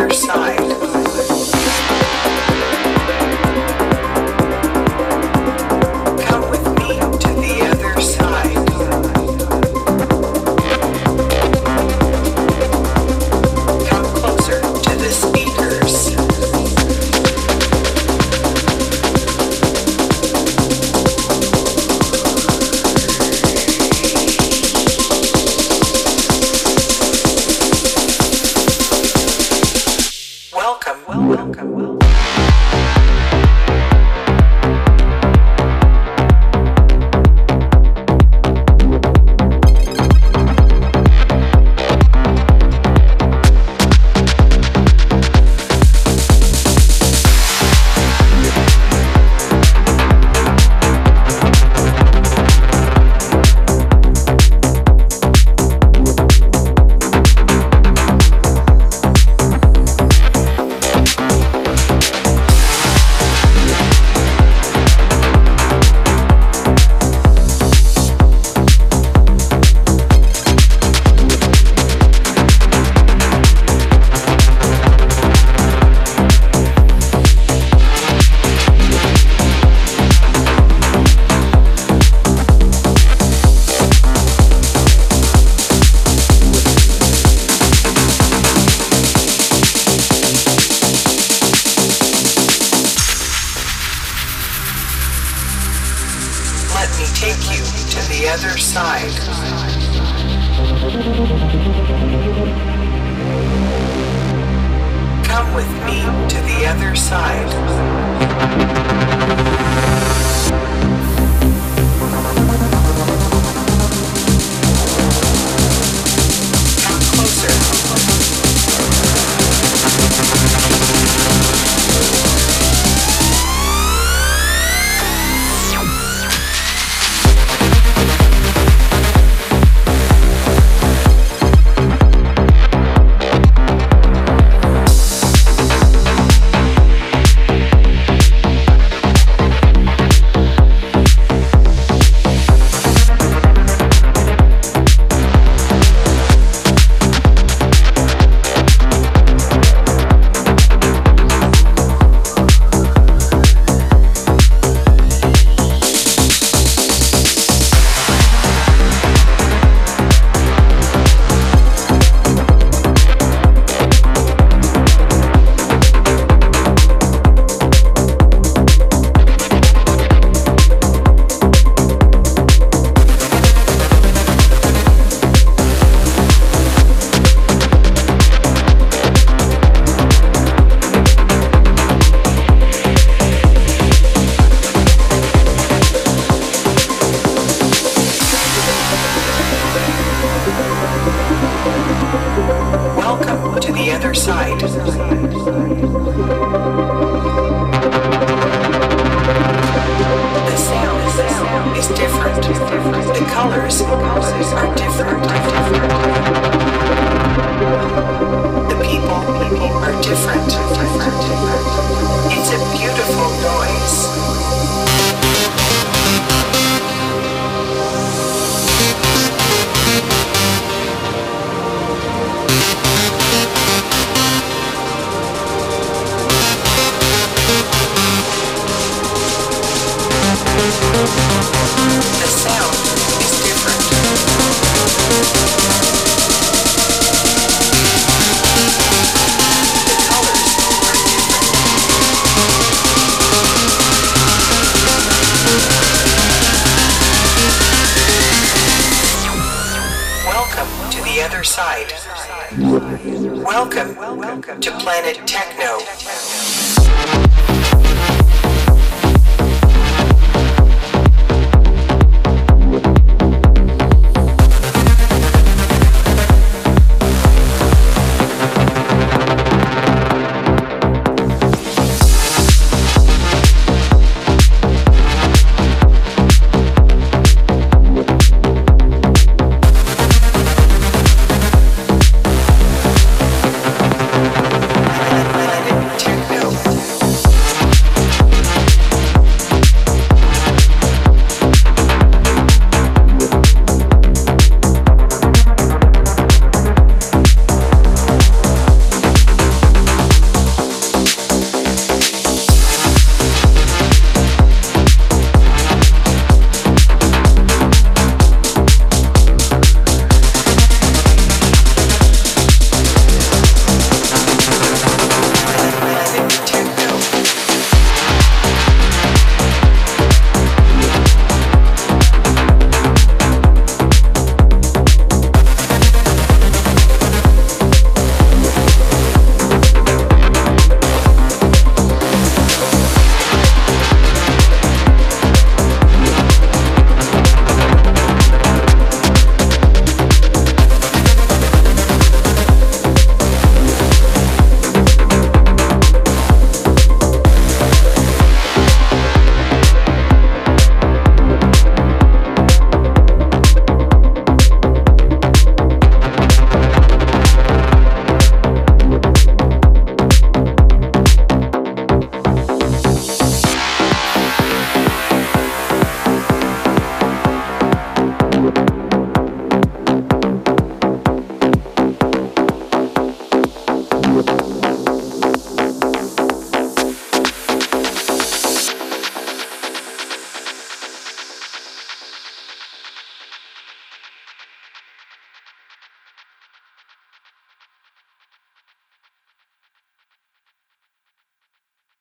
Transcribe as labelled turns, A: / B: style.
A: other side. other side. Come with me to the other side. to the other side. The sound is different. The colors are different. Welcome, welcome to Planet Techno.